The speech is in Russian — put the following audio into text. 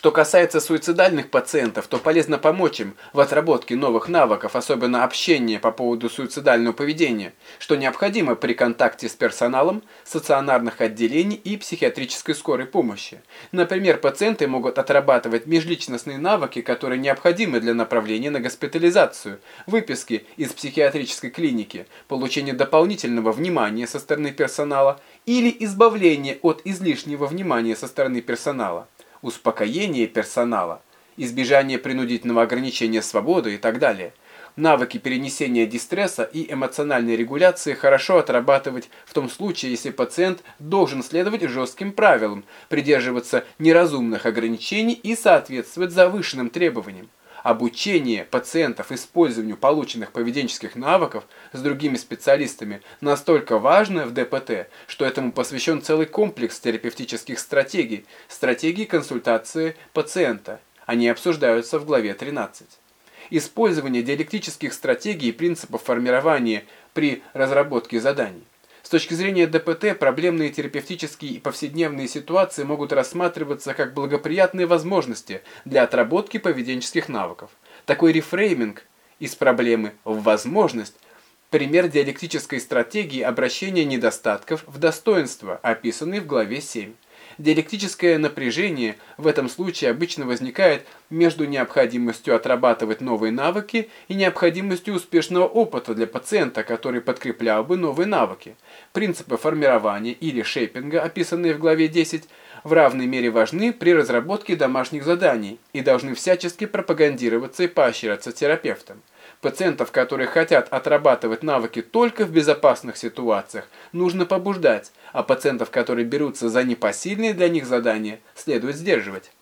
Что касается суицидальных пациентов, то полезно помочь им в отработке новых навыков, особенно общения по поводу суицидального поведения, что необходимо при контакте с персоналом стационарных отделений и психиатрической скорой помощи. Например, пациенты могут отрабатывать межличностные навыки, которые необходимы для направления на госпитализацию, выписки из психиатрической клиники, получения дополнительного внимания со стороны персонала или избавления от излишнего внимания со стороны персонала успокоение персонала, избежание принудительного ограничения свободы и так далее. Навыки перенесения дистресса и эмоциональной регуляции хорошо отрабатывать в том случае, если пациент должен следовать жестким правилам, придерживаться неразумных ограничений и соответствовать завышенным требованиям обучение пациентов использованию полученных поведенческих навыков с другими специалистами настолько важно в ДПТ, что этому посвящен целый комплекс терапевтических стратегий, стратегии консультации пациента. Они обсуждаются в главе 13. Использование диалектических стратегий и принципов формирования при разработке заданий. С точки зрения ДПТ, проблемные терапевтические и повседневные ситуации могут рассматриваться как благоприятные возможности для отработки поведенческих навыков. Такой рефрейминг из проблемы в возможность – пример диалектической стратегии обращения недостатков в достоинство, описанный в главе 7. Диалектическое напряжение в этом случае обычно возникает между необходимостью отрабатывать новые навыки и необходимостью успешного опыта для пациента, который подкреплял бы новые навыки. Принципы формирования или шейпинга, описанные в главе 10, в равной мере важны при разработке домашних заданий и должны всячески пропагандироваться и поощряться терапевтом. Пациентов, которые хотят отрабатывать навыки только в безопасных ситуациях, нужно побуждать, а пациентов, которые берутся за непосильные для них задания, следует сдерживать.